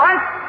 What?